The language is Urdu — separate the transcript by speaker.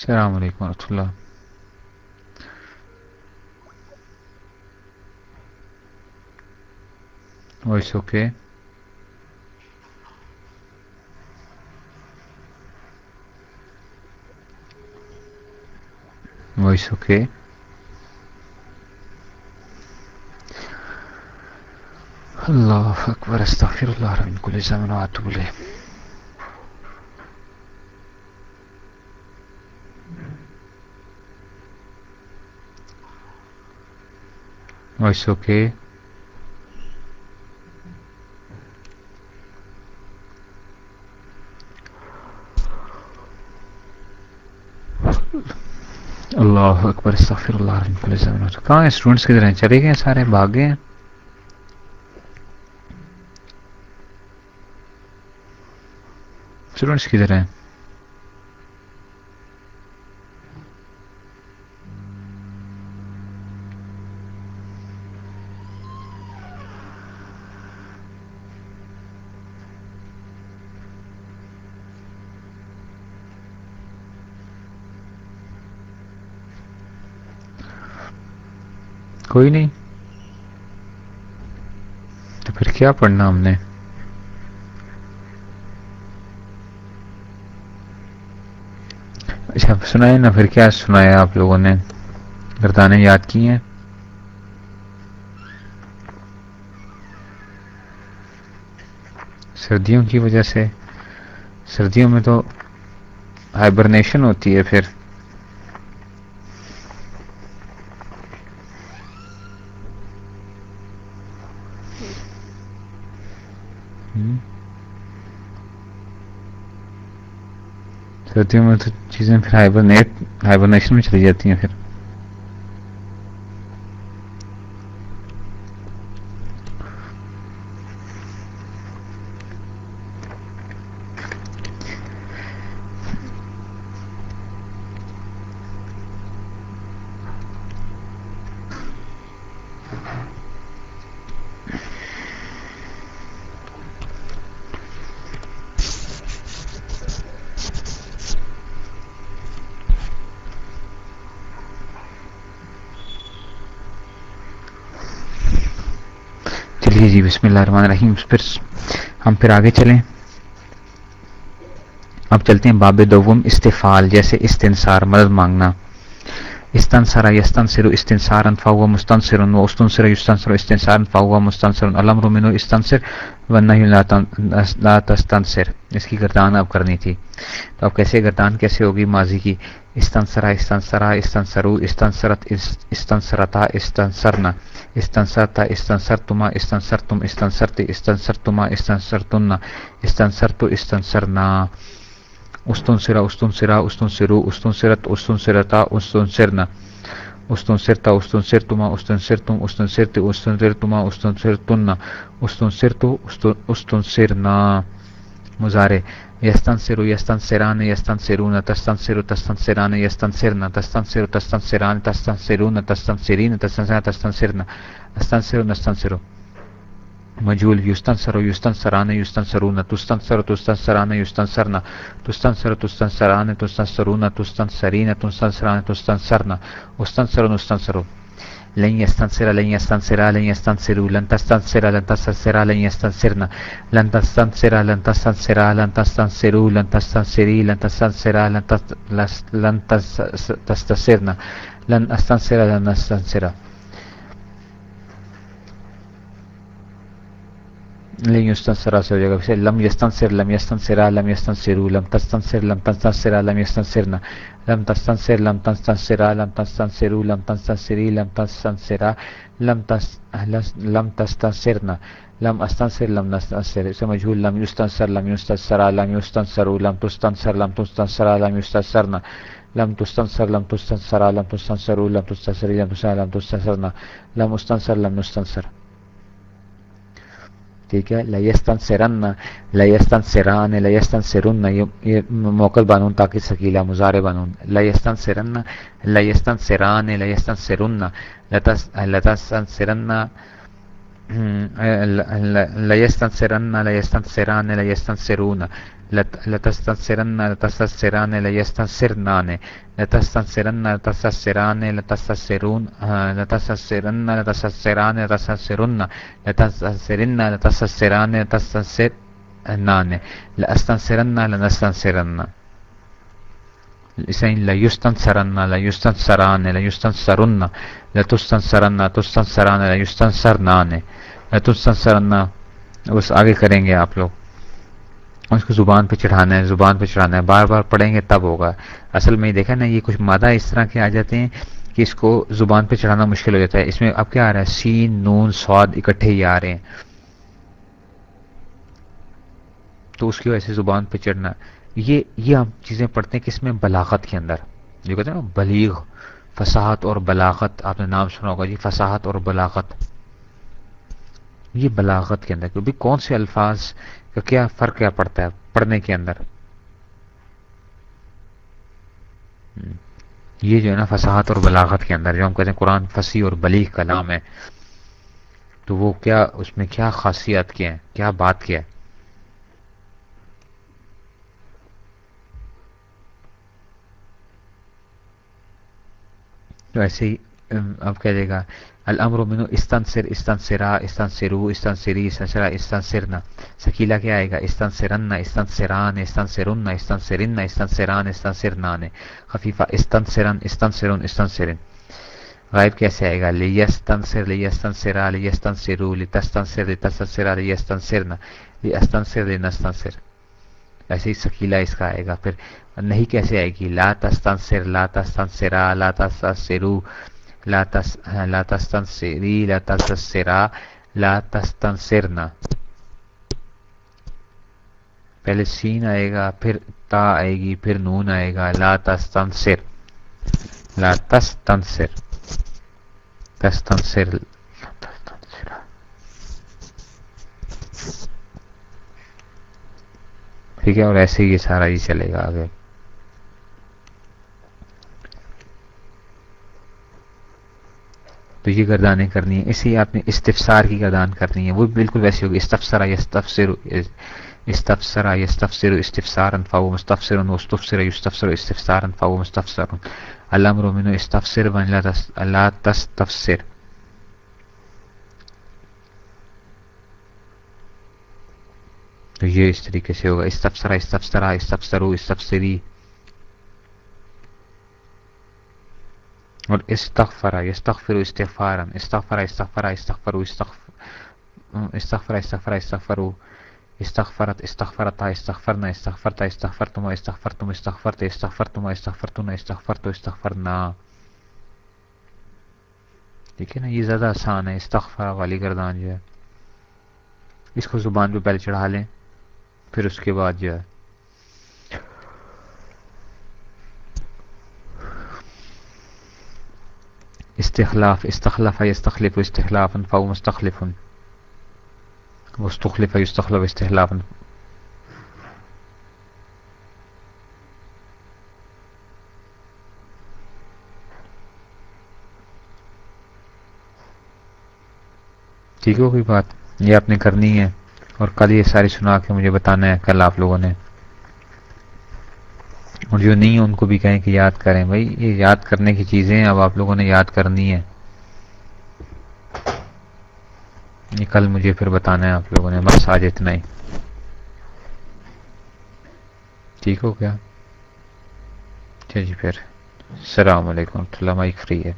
Speaker 1: السلام علیکم ورحمۃ اللہ۔ Voice okay. Voice okay. اللہ اکبر، استغفر اللہ من کل زمن واتوب الیہ۔ وائس اوکے اللہ اکبر استغفر اللہ کل کہاں ہیں اسٹوڈنٹس کدھر ہیں؟ چلے گئے سارے؟ بھاگ گئے ہیں؟ اسٹوڈنٹس کدھر ہیں؟ کوئی نہیں۔ تو پھر کیا پڑھنا ہم نے؟ اچھا سنائے نا پھر کیا سنایا آپ لوگوں نے؟ گردانے یاد کی ہیں؟ سردیوں کی وجہ سے۔ سردیوں میں تو ہائبرنیشن ہوتی ہے پھر۔ سردیوں ہیں تو چیزیں پھر ہائبرنیٹ ہائبرنیشن میں چلی جاتی ہیں پھر۔ جی جی بسم اللہ الرحمن الرحیم۔ پھر ہم پھر آگے چلیں۔ اب چلتے ہیں باب دوم استفال جیسے استنصار، مدد مانگنا۔ استنصر یستنصر استنصارا فهو مستنصر واستنصر يستنصر استنصارا فهو مستنصر. الامر منه استنصر والنهي لا تستنصر. اس کی گردان اب کرنی تھی. تو اب کیسے گردان کیسے ہوگی ماضی کی؟ استنصرا استنصرا استنصرو استنصرت استنصرتا استنصرنا استنصرتا استنصرتما استنصرتم استنصرت استنصرتما استنصرتن. استنصرت استنصرنا. استنصرا استنصرا استنصرو استنصرت استنصرتا استنصرنا استنصرتا استنصرتما استنصرتم استنصرت استنصرتما استنصرتن استنصرت استنصرنا مضارع یستنصر یستنصران یستنصرون تستنصر تستنصران یستنصرن تستنصر تستنصران تستنصرون تستنصرین تستنصران تستنصرن استنصر نستنصر مجهول یستنصر یستنصران یستنصرون تستنصر تستنصران یستنصرن تستنصر تستنصران تستنصرون تستنصرین تستنصران تستنصرن استنصر نستنصر لن يستنصر لن يستنصر لن يستنصروا لن تستنصر لن تستنصر لن يستنصرن لن تستنصر لن تستنصر لن تستنصروا لن تستنصري لن تستنصر لن لن تستنصرن لن استنصر لن استنصر لن يستنصر سے ہو جائے گا لم يستنصر لم يستنصر لم يستنصروا لم تستنصر لم تستنصر لم يستنصرن لم تستنصر لم تستنصر لم تستنصروا لم تستنصري لم تستنصر لم لم تستنصرن لم استنصر لم نستنصر اسم مجهول لم يستنصر لم يستنصر لم يستنصروا لم تستنصر لم تستنصر لم يستنصرن لم تستنصر لم تستنصر لم تستنصروا لم تستنصري لم تستنصر لم تستنصرن لم استنصر لم نستنصر ٹھیک ہے لیستن سرن لیستن سران لیستن سرن یہ موکل بانون تاکہ سکیلا مزار بانون لیستن سرن لیستن سران لیستن سرن لتستن سرن لیستن سرن لیستن سران لیستن سرون لتستنصرن لتستنصران ليستنصرنان لتستنصرن لتستنصران لتستنصرون لتستنصرن لتستنصران لتستنصرن لتستنصرن لتستنصران لتستنصرنان لأستنصرن لنستنصرن لسين لا يستنصرن لا يستنصران لا يستنصرن لا تستنصرن لا تستنصران لا يستنصرنان لا تستنصرن بس آگے کریں گے آپ لوگ اس کو زبان پہ چڑھانا ہے، زبان پہ چڑھانا ہے، بار بار پڑھیں گے تب ہوگا۔ اصل میں دیکھا نا، یہ کچھ مادہ اس طرح کے آ جاتے ہیں کہ اس کو زبان پہ چڑھانا مشکل ہو جاتا ہے۔ اس میں اب کیا آ رہا ہے؟ سین، نون، سواد اکٹھے ہی آ رہے ہیں۔ تو اس کی وجہ سے زبان پہ چڑھنا، یہ یہ ہم چیزیں پڑھتے ہیں کس میں؟ بلاغت کے اندر۔ جو کہتے ہیں نا، بلیغ، فصاحت اور بلاغت، آپ نے نام سنا ہوگا جی فصاحت اور بلاغت۔ یہ بلاغت کے اندر، کیونکہ کون سے الفاظ کا کیا فرق کیا پڑتا ہے پڑھنے کے اندر؟ یہ جو ہے نا فصاحت اور بلاغت کے اندر، جو ہم کہتے ہیں قرآن فصیح اور بلیغ کا نام ہے، تو وہ کیا اس میں کیا خاصیت کیا ہے؟ کیا بات کیا ہے؟ تو ایسے ہی اب کہہ دے گا؟ الامر منو استنصر، استنصرا، استنصرو، استنصری، استنصرا، استنصرنا۔ سکیلا کیا آئے گا؟ استنصرن، استنصران، استنصرن استنصرن، استنصران، استنصرنان۔ خفیفہ، استنصرن استنصرن استنصرن۔ غائب کیسے آئے گا؟ لیستنصر، لیستنصرا، لیستنصرو لتستنصر لتستنصرا لیستنصرنا، لیستنصر لنستنصر ایسے ہی سکیلا اس کا آئے گا۔ پھر نہیں کیسے آئے گی؟ لا تستنصر لا تستنصرا لا تستنصرو لا تس لا تستنصری لا تستنصرا لا تستنصرنا پہلے سین آئے گا پھر تا آئے گی پھر نون آئے گا لا تستنصر لا تستنصر تستنصر ٹھیک ہے اور ایسے ہی یہ سارا ہی چلے گا آگے تو یہ گردانیں کرنی ہیں، اسی آپ نے استفسار کی گردان کرنی ہے، وہ بالکل ویسی ہوگی، استفسرا یستفسر استفسرا یستفسر استفسارا فهو مستفسر واستفسر يستفسر استفسارا فهو مستفسر الامر من استفسر وان لا تستفسر۔ تو یہ اس طریقے سے ہوگا، استفسرا استفسرا، استفسرو، استفسری۔ اور استغفر، یستغفر استغفارا، استغفر استغفر استغفر استغفر استغفر استغفر استغفرت استغفرت استغفرنا استغفرت استغفرتم استغفرتم استغفرت استغفرتم استغفرتم استغفرت استغفرنا. ٹھیک ہے نا یہ زیادہ آسان ہے، استغفر والی گردان جو ہے، اس کو زبان پہ پہلے چڑھا لیں، پھر اس کے بعد جو ہے استخلاف، استخلف يستخلف استخلافا، فهو مستخلف. واستخلف يستخلف استخلافا. ٹھیک ہو کوئی بات یہ آپ نے کرنی ہے اور کل یہ ساری سنا کے مجھے بتانا ہے، کل آپ لوگوں نے اور جو نہیں ان کو بھی کہیں کہ یاد کریں بھائی، یہ یاد کرنے کی چیزیں اب آپ لوگوں نے یاد کرنی ہے یہ کل مجھے پھر بتانا ہے آپ لوگوں نے، بس آج اتنا ہی۔ ٹھیک ہو گیا؟ اچھا جی پھر۔ السلام علیکم اللہ مائک فری ہے